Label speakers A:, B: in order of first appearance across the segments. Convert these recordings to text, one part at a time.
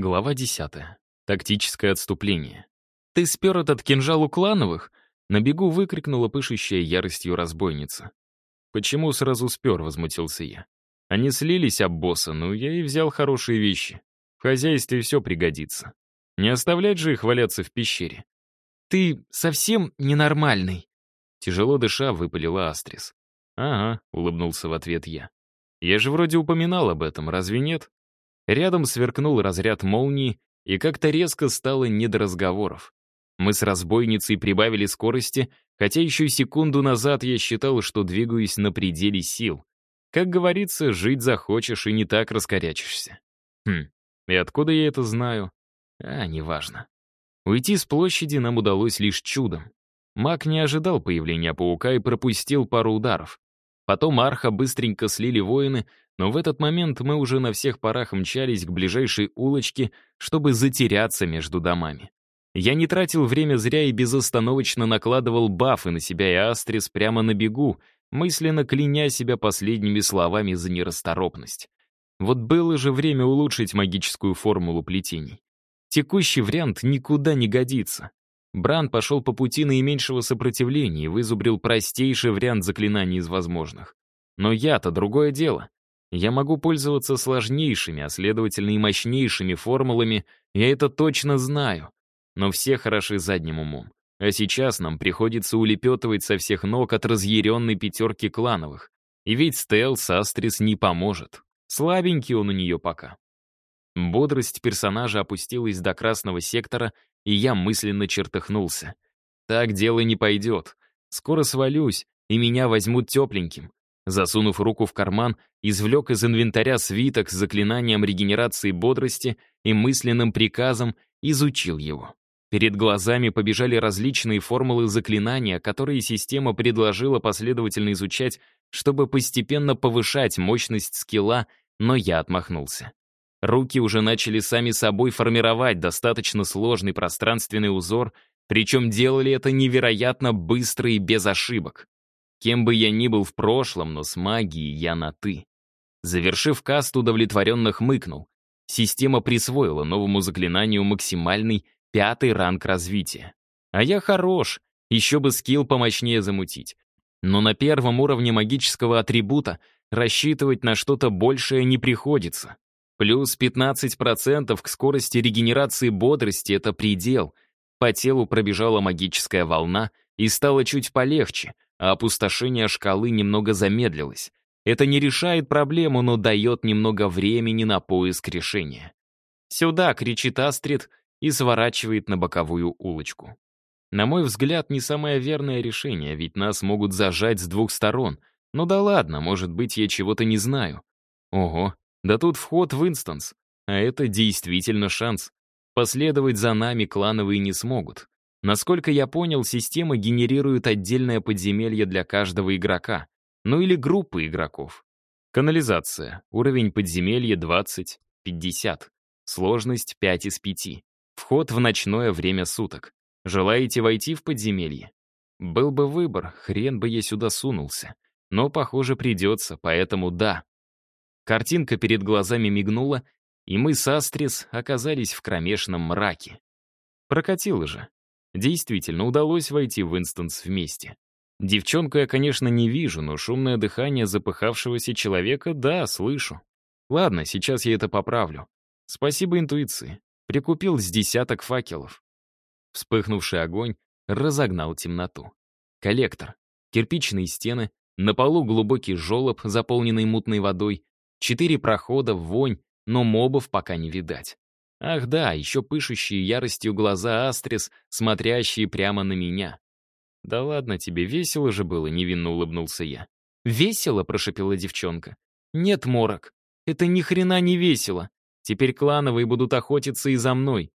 A: Глава 10. Тактическое отступление. «Ты спер этот кинжал у клановых?» На бегу выкрикнула пышущая яростью разбойница. «Почему сразу спер?» — возмутился я. «Они слились об босса, но я и взял хорошие вещи. В хозяйстве все пригодится. Не оставлять же их валяться в пещере».
B: «Ты совсем ненормальный», —
A: тяжело дыша выпалила Астрис. «Ага», — улыбнулся в ответ я. «Я же вроде упоминал об этом, разве нет?» Рядом сверкнул разряд молнии, и как-то резко стало не до разговоров. Мы с разбойницей прибавили скорости, хотя еще секунду назад я считал, что двигаюсь на пределе сил. Как говорится, жить захочешь и не так раскорячишься. Хм, и откуда я это знаю? А, неважно. Уйти с площади нам удалось лишь чудом. Маг не ожидал появления паука и пропустил пару ударов. Потом арха быстренько слили воины, но в этот момент мы уже на всех парах мчались к ближайшей улочке, чтобы затеряться между домами. Я не тратил время зря и безостановочно накладывал бафы на себя и Астрис прямо на бегу, мысленно кляня себя последними словами за нерасторопность. Вот было же время улучшить магическую формулу плетений. Текущий вариант никуда не годится. Бран пошел по пути наименьшего сопротивления и вызубрил простейший вариант заклинаний из возможных. Но я-то другое дело. Я могу пользоваться сложнейшими, а следовательно и мощнейшими формулами, я это точно знаю. Но все хороши задним умом. А сейчас нам приходится улепетывать со всех ног от разъяренной пятерки клановых. И ведь Стелс Астрис не поможет. Слабенький он у нее пока. Бодрость персонажа опустилась до красного сектора, и я мысленно чертыхнулся. Так дело не пойдет. Скоро свалюсь, и меня возьмут тепленьким. Засунув руку в карман, извлек из инвентаря свиток с заклинанием регенерации бодрости и мысленным приказом изучил его. Перед глазами побежали различные формулы заклинания, которые система предложила последовательно изучать, чтобы постепенно повышать мощность скилла, но я отмахнулся. Руки уже начали сами собой формировать достаточно сложный пространственный узор, причем делали это невероятно быстро и без ошибок. Кем бы я ни был в прошлом, но с магией я на «ты». Завершив каст, удовлетворенно хмыкнул. Система присвоила новому заклинанию максимальный пятый ранг развития. А я хорош, еще бы скилл помощнее замутить. Но на первом уровне магического атрибута рассчитывать на что-то большее не приходится. Плюс 15% к скорости регенерации бодрости — это предел. По телу пробежала магическая волна и стало чуть полегче, а опустошение шкалы немного замедлилось. Это не решает проблему, но дает немного времени на поиск решения. «Сюда!» — кричит Астрид и сворачивает на боковую улочку. На мой взгляд, не самое верное решение, ведь нас могут зажать с двух сторон. Ну да ладно, может быть, я чего-то не знаю. Ого, да тут вход в инстанс. А это действительно шанс. Последовать за нами клановые не смогут. Насколько я понял, система генерирует отдельное подземелье для каждого игрока. Ну или группы игроков. Канализация. Уровень подземелья 20, 50. Сложность 5 из 5. Вход в ночное время суток. Желаете войти в подземелье? Был бы выбор, хрен бы я сюда сунулся. Но, похоже, придется, поэтому да, Картинка перед глазами мигнула, и мы с Астрис оказались в кромешном мраке. Прокатило же. Действительно, удалось войти в инстанс вместе. Девчонку я, конечно, не вижу, но шумное дыхание запыхавшегося человека, да, слышу. Ладно, сейчас я это поправлю. Спасибо интуиции. Прикупил с десяток факелов. Вспыхнувший огонь разогнал темноту. Коллектор. Кирпичные стены, на полу глубокий желоб, заполненный мутной водой, Четыре прохода, вонь, но мобов пока не видать. Ах да, еще пышущие яростью глаза Астрис, смотрящие прямо на меня. «Да ладно тебе, весело же было», — невинно улыбнулся я. «Весело?» — прошепела девчонка. «Нет, Морок, это ни хрена не весело. Теперь клановые будут охотиться и за мной».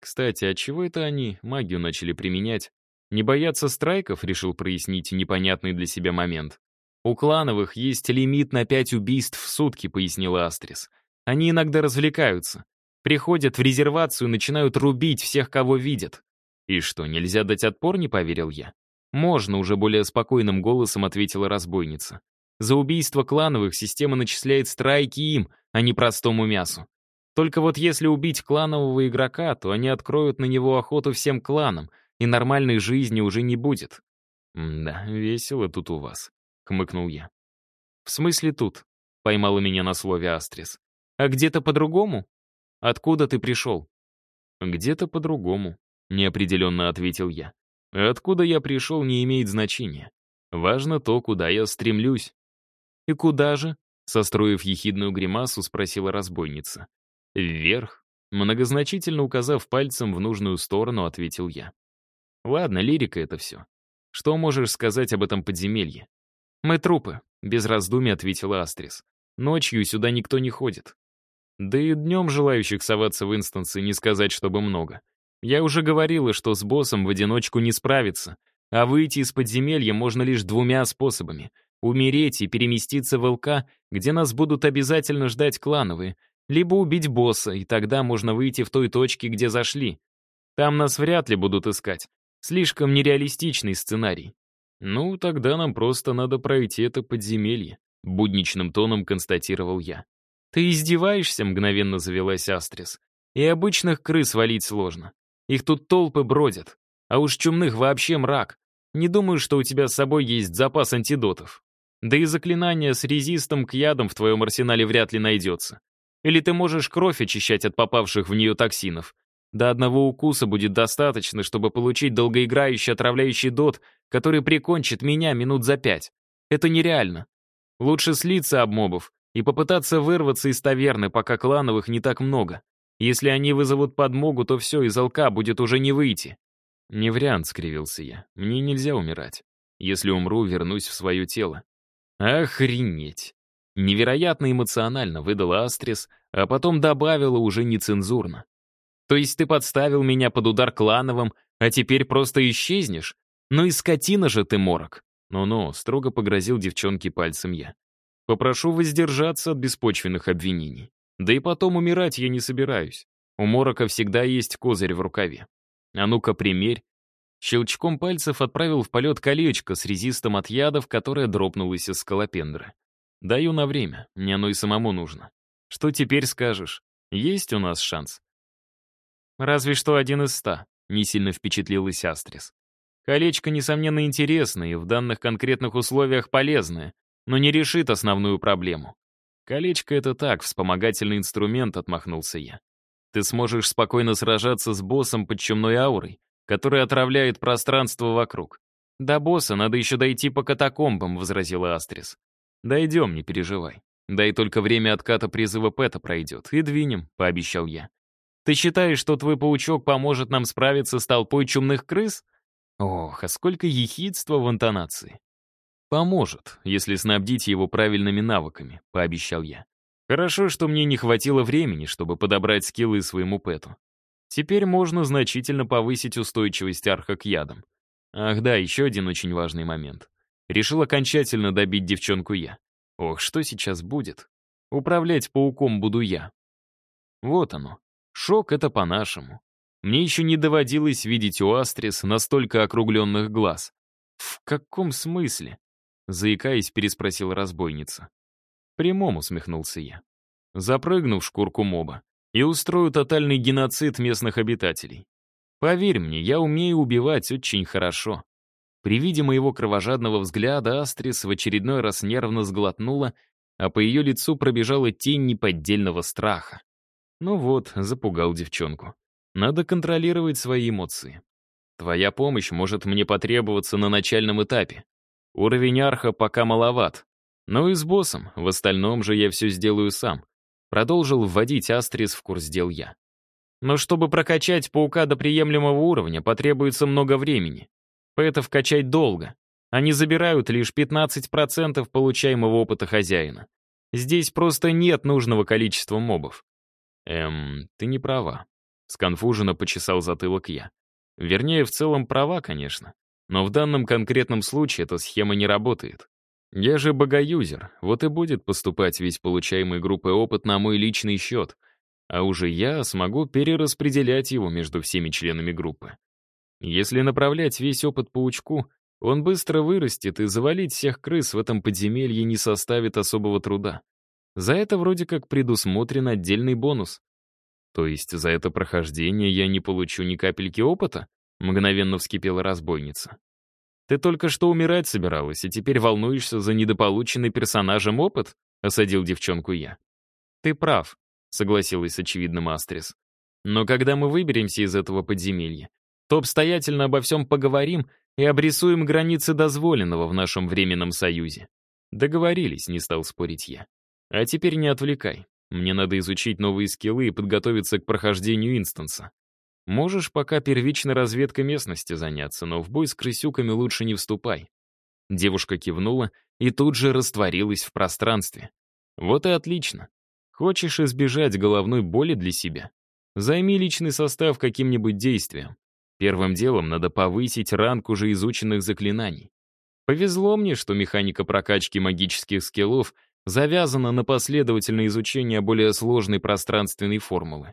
A: «Кстати, а чего это они магию начали применять? Не боятся страйков?» — решил прояснить непонятный для себя момент. «У клановых есть лимит на пять убийств в сутки», — пояснила Астрис. «Они иногда развлекаются. Приходят в резервацию начинают рубить всех, кого видят». «И что, нельзя дать отпор?» — не поверил я. «Можно», — уже более спокойным голосом ответила разбойница. «За убийство клановых система начисляет страйки им, а не простому мясу. Только вот если убить кланового игрока, то они откроют на него охоту всем кланам, и нормальной жизни уже не будет. «Да, весело тут у вас», — хмыкнул я. «В смысле тут?» — поймала меня на слове Астрис. «А где-то по-другому? Откуда ты пришел?» «Где-то по-другому», — неопределенно ответил я. «Откуда я пришел, не имеет значения. Важно то, куда я стремлюсь». «И куда же?» — состроив ехидную гримасу, спросила разбойница. «Вверх», — многозначительно указав пальцем в нужную сторону, ответил я. «Ладно, лирика это все. Что можешь сказать об этом подземелье?» «Мы трупы», — без раздумий ответила Астрис. «Ночью сюда никто не ходит. Да и днем желающих соваться в инстансы не сказать, чтобы много. Я уже говорила, что с боссом в одиночку не справиться, а выйти из подземелья можно лишь двумя способами — умереть и переместиться в ЛК, где нас будут обязательно ждать клановые, либо убить босса, и тогда можно выйти в той точке, где зашли. Там нас вряд ли будут искать. Слишком нереалистичный сценарий. «Ну, тогда нам просто надо пройти это подземелье», — будничным тоном констатировал я. «Ты издеваешься?» — мгновенно завелась Астрис. «И обычных крыс валить сложно. Их тут толпы бродят. А уж чумных вообще мрак. Не думаю, что у тебя с собой есть запас антидотов. Да и заклинание с резистом к ядам в твоем арсенале вряд ли найдется. Или ты можешь кровь очищать от попавших в нее токсинов. До одного укуса будет достаточно, чтобы получить долгоиграющий отравляющий дот, который прикончит меня минут за пять. Это нереально. Лучше слиться об мобов и попытаться вырваться из таверны, пока клановых не так много. Если они вызовут подмогу, то все, из алка будет уже не выйти. «Не вариант», — скривился я. «Мне нельзя умирать. Если умру, вернусь в свое тело». «Охренеть!» Невероятно эмоционально выдала Астрис, а потом добавила уже нецензурно. То есть ты подставил меня под удар клановым, а теперь просто исчезнешь? Ну и скотина же ты, Морок. Ну-ну, строго погрозил девчонке пальцем я. Попрошу воздержаться от беспочвенных обвинений. Да и потом умирать я не собираюсь. У Морока всегда есть козырь в рукаве. А ну-ка, примерь. Щелчком пальцев отправил в полет колечко с резистом от ядов, которое дропнулось из скалопендры. Даю на время, мне оно и самому нужно. Что теперь скажешь? Есть у нас шанс? «Разве что один из ста», — не сильно впечатлилась Астрис. «Колечко, несомненно, интересное и в данных конкретных условиях полезное, но не решит основную проблему. Колечко — это так, вспомогательный инструмент», — отмахнулся я. «Ты сможешь спокойно сражаться с боссом под чумной аурой, который отравляет пространство вокруг. До босса надо еще дойти по катакомбам», — возразила Астрис. «Дойдем, не переживай. Да и только время отката призыва Пэта пройдет, и двинем», — пообещал я. Ты считаешь, что твой паучок поможет нам справиться с толпой чумных крыс? Ох, а сколько ехидства в интонации. Поможет, если снабдить его правильными навыками, пообещал я. Хорошо, что мне не хватило времени, чтобы подобрать скиллы своему пэту. Теперь можно значительно повысить устойчивость арха к ядам. Ах да, еще один очень важный момент. Решил окончательно добить девчонку я. Ох, что сейчас будет? Управлять пауком буду я. Вот оно. Шок — это по-нашему. Мне еще не доводилось видеть у Астрис настолько округленных глаз. «В каком смысле?» — заикаясь, переспросила разбойница. «Прямом», — усмехнулся я. «Запрыгну в шкурку моба и устрою тотальный геноцид местных обитателей. Поверь мне, я умею убивать очень хорошо». При виде моего кровожадного взгляда Астрис в очередной раз нервно сглотнула, а по ее лицу пробежала тень неподдельного страха. Ну вот, запугал девчонку. Надо контролировать свои эмоции. Твоя помощь может мне потребоваться на начальном этапе. Уровень арха пока маловат. Но и с боссом, в остальном же я все сделаю сам. Продолжил вводить Астрис в курс дел я. Но чтобы прокачать паука до приемлемого уровня, потребуется много времени. Пэтов качать долго. Они забирают лишь 15% получаемого опыта хозяина. Здесь просто нет нужного количества мобов. «Эм, ты не права», — сконфуженно почесал затылок я. Вернее, в целом права, конечно. Но в данном конкретном случае эта схема не работает. Я же богоюзер, вот и будет поступать весь получаемый группой опыт на мой личный счет, а уже я смогу перераспределять его между всеми членами группы. Если направлять весь опыт паучку, он быстро вырастет, и завалить всех крыс в этом подземелье не составит особого труда. За это вроде как предусмотрен отдельный бонус. То есть за это прохождение я не получу ни капельки опыта? Мгновенно вскипела разбойница. Ты только что умирать собиралась, и теперь волнуешься за недополученный персонажем опыт? Осадил девчонку я. Ты прав, согласилась с очевидным. Но когда мы выберемся из этого подземелья, то обстоятельно обо всем поговорим и обрисуем границы дозволенного в нашем временном союзе. Договорились, не стал спорить я. А теперь не отвлекай. Мне надо изучить новые скиллы и подготовиться к прохождению инстанса. Можешь пока первичной разведкой местности заняться, но в бой с крысюками лучше не вступай». Девушка кивнула и тут же растворилась в пространстве. «Вот и отлично. Хочешь избежать головной боли для себя? Займи личный состав каким-нибудь действием. Первым делом надо повысить ранг уже изученных заклинаний. Повезло мне, что механика прокачки магических скиллов — завязана на последовательное изучение более сложной пространственной формулы.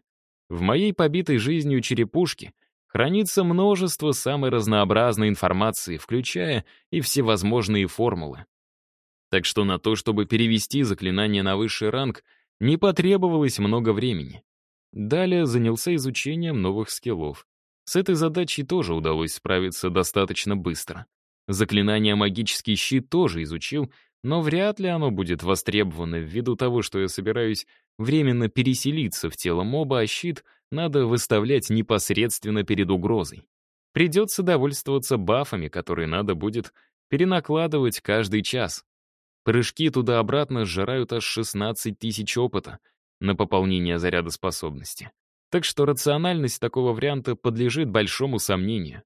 A: В моей побитой жизнью черепушке хранится множество самой разнообразной информации, включая и всевозможные формулы. Так что на то, чтобы перевести заклинание на высший ранг, не потребовалось много времени. Далее занялся изучением новых скиллов. С этой задачей тоже удалось справиться достаточно быстро. Заклинание «Магический щит» тоже изучил но вряд ли оно будет востребовано ввиду того, что я собираюсь временно переселиться в тело моба, а щит надо выставлять непосредственно перед угрозой. Придется довольствоваться бафами, которые надо будет перенакладывать каждый час. Прыжки туда-обратно сжирают аж 16 тысяч опыта на пополнение заряда способности. Так что рациональность такого варианта подлежит большому сомнению.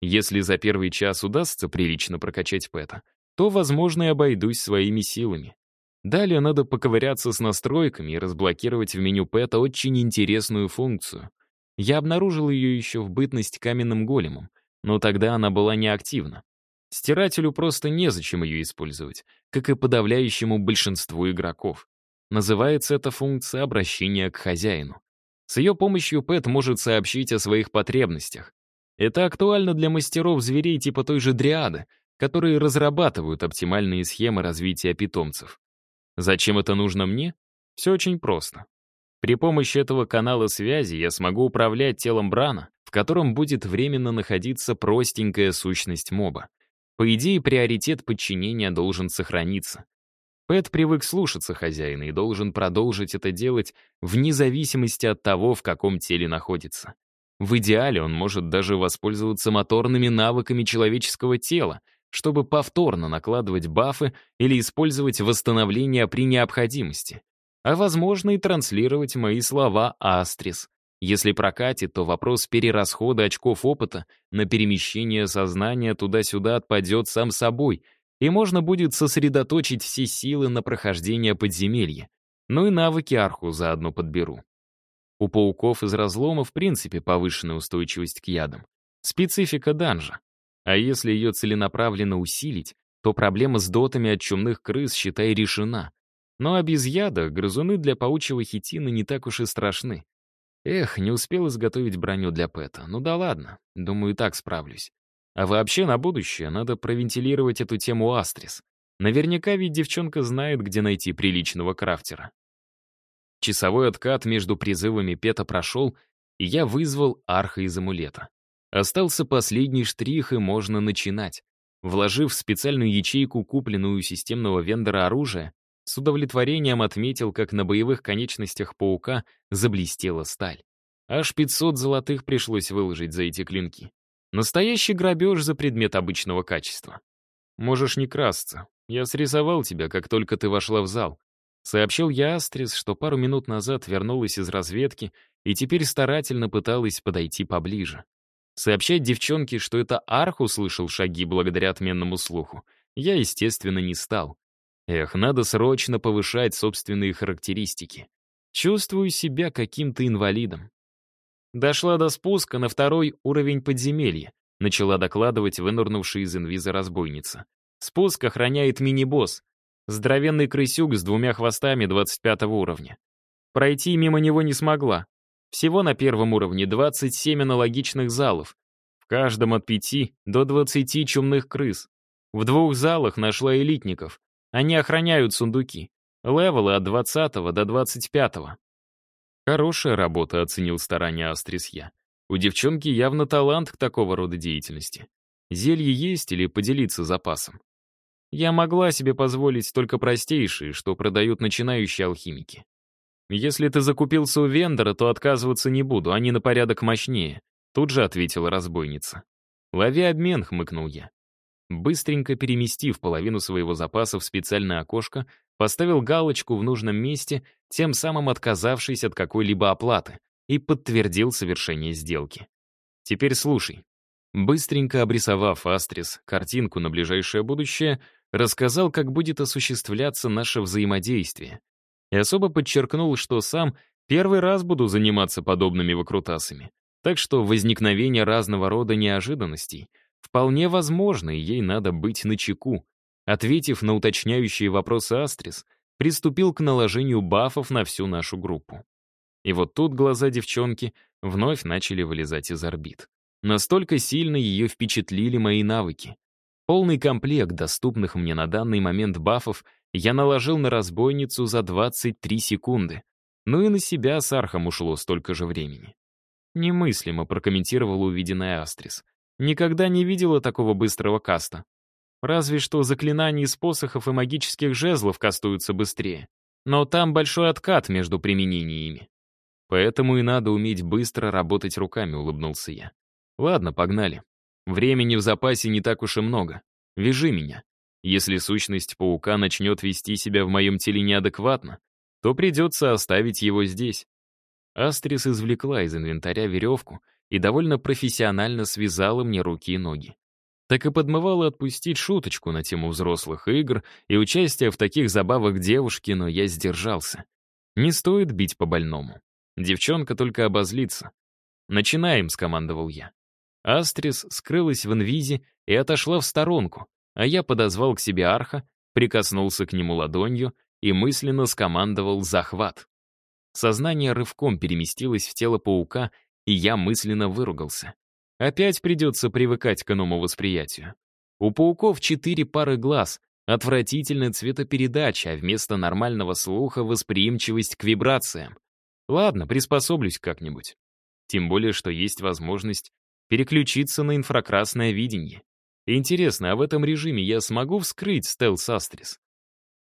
A: Если за первый час удастся прилично прокачать пэта, то, возможно, и обойдусь своими силами. Далее надо поковыряться с настройками и разблокировать в меню Пэта очень интересную функцию. Я обнаружил ее еще в бытность каменным големом, но тогда она была неактивна. Стирателю просто незачем ее использовать, как и подавляющему большинству игроков. Называется эта функция обращения к хозяину. С ее помощью Пэт может сообщить о своих потребностях. Это актуально для мастеров зверей типа той же Дриады, которые разрабатывают оптимальные схемы развития питомцев. Зачем это нужно мне? Все очень просто. При помощи этого канала связи я смогу управлять телом Брана, в котором будет временно находиться простенькая сущность моба. По идее, приоритет подчинения должен сохраниться. Пэт привык слушаться хозяина и должен продолжить это делать вне зависимости от того, в каком теле находится. В идеале он может даже воспользоваться моторными навыками человеческого тела, чтобы повторно накладывать бафы или использовать восстановление при необходимости. А возможно и транслировать мои слова Астрис. Если прокатит, то вопрос перерасхода очков опыта на перемещение сознания туда-сюда отпадет сам собой, и можно будет сосредоточить все силы на прохождение подземелья. Ну и навыки арху заодно подберу. У пауков из разлома в принципе повышенная устойчивость к ядам. Специфика данжа. А если ее целенаправленно усилить, то проблема с дотами от чумных крыс, считай, решена. Но а без яда грызуны для паучьего хитина не так уж и страшны. Эх, не успел изготовить броню для Пэта. Ну да ладно, думаю, и так справлюсь. А вообще на будущее надо провентилировать эту тему Астрис. Наверняка ведь девчонка знает, где найти приличного крафтера. Часовой откат между призывами Пета прошел, и я вызвал арха из амулета. Остался последний штрих, и можно начинать. Вложив в специальную ячейку купленную у системного вендора оружие, с удовлетворением отметил, как на боевых конечностях паука заблестела сталь. Аж 500 золотых пришлось выложить за эти клинки. Настоящий грабеж за предмет обычного качества. Можешь не красться. Я срисовал тебя, как только ты вошла в зал. Сообщил я Астрис, что пару минут назад вернулась из разведки и теперь старательно пыталась подойти поближе. Сообщать девчонке, что это Арх услышал шаги благодаря отменному слуху, я, естественно, не стал. Эх, надо срочно повышать собственные характеристики. Чувствую себя каким-то инвалидом. Дошла до спуска на второй уровень подземелья, начала докладывать вынырнувшая из инвиза разбойница. Спуск охраняет мини-босс, здоровенный крысюк с двумя хвостами 25 уровня. Пройти мимо него не смогла, всего на первом уровне 27 аналогичных залов. В каждом от 5 до 20 чумных крыс. В двух залах нашла элитников. Они охраняют сундуки. Левелы от 20 до 25. Хорошая работа, оценил старания Астрис. У девчонки явно талант к такого рода деятельности. Зелье есть или поделиться запасом? Я могла себе позволить только простейшие, что продают начинающие алхимики. Если ты закупился у вендора, то отказываться не буду, они на порядок мощнее, тут же ответила разбойница. Лови обмен, хмыкнул я. Быстренько переместив половину своего запаса в специальное окошко, поставил галочку в нужном месте, тем самым отказавшись от какой-либо оплаты, и подтвердил совершение сделки. Теперь слушай. Быстренько обрисовав Астрис картинку на ближайшее будущее, рассказал, как будет осуществляться наше взаимодействие. И особо подчеркнул, что сам первый раз буду заниматься подобными выкрутасами. Так что возникновение разного рода неожиданностей вполне возможно, и ей надо быть начеку. Ответив на уточняющие вопросы Астрис, приступил к наложению бафов на всю нашу группу. И вот тут глаза девчонки вновь начали вылезать из орбит. Настолько сильно ее впечатлили мои навыки. Полный комплект доступных мне на данный момент бафов я наложил на разбойницу за 23 секунды. Ну и на себя с Архом ушло столько же времени. Немыслимо прокомментировала увиденная Астрис. Никогда не видела такого быстрого каста. Разве что заклинания из посохов и магических жезлов кастуются быстрее. Но там большой откат между применениями. Поэтому и надо уметь быстро работать руками, улыбнулся я. Ладно, погнали. Времени в запасе не так уж и много. Вяжи меня. Если сущность паука начнет вести себя в моем теле неадекватно, то придется оставить его здесь. Астрис извлекла из инвентаря веревку и довольно профессионально связала мне руки и ноги так и подмывало отпустить шуточку на тему взрослых игр и участия в таких забавах девушки, но я сдержался. Не стоит бить по больному. Девчонка только обозлится. «Начинаем», — скомандовал я. Астрис скрылась в инвизе и отошла в сторонку, а я подозвал к себе арха, прикоснулся к нему ладонью и мысленно скомандовал «захват». Сознание рывком переместилось в тело паука, и я мысленно выругался. Опять придется привыкать к иному восприятию. У пауков четыре пары глаз, отвратительная цветопередача, а вместо нормального слуха восприимчивость к вибрациям. Ладно, приспособлюсь как-нибудь. Тем более, что есть возможность переключиться на инфракрасное видение. Интересно, а в этом режиме я смогу вскрыть стелс-астрис?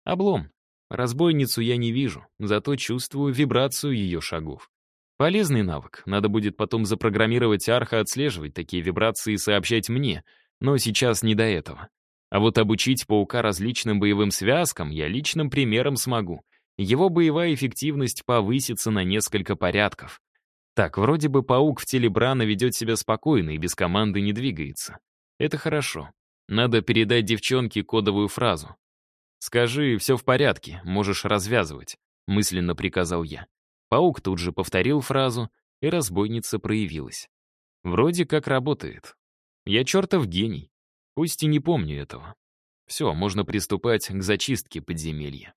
A: Облом. Разбойницу я не вижу, зато чувствую вибрацию ее шагов. Полезный навык. Надо будет потом запрограммировать арха отслеживать такие вибрации и сообщать мне, но сейчас не до этого. А вот обучить паука различным боевым связкам я личным примером смогу. Его боевая эффективность повысится на несколько порядков. Так, вроде бы паук в теле Брана ведет себя спокойно и без команды не двигается. Это хорошо. Надо передать девчонке кодовую фразу. «Скажи, все в порядке, можешь развязывать», — мысленно приказал я. Паук тут же повторил фразу, и разбойница проявилась. Вроде как работает. Я чертов гений. Пусть и не помню этого. Все, можно приступать к зачистке подземелья.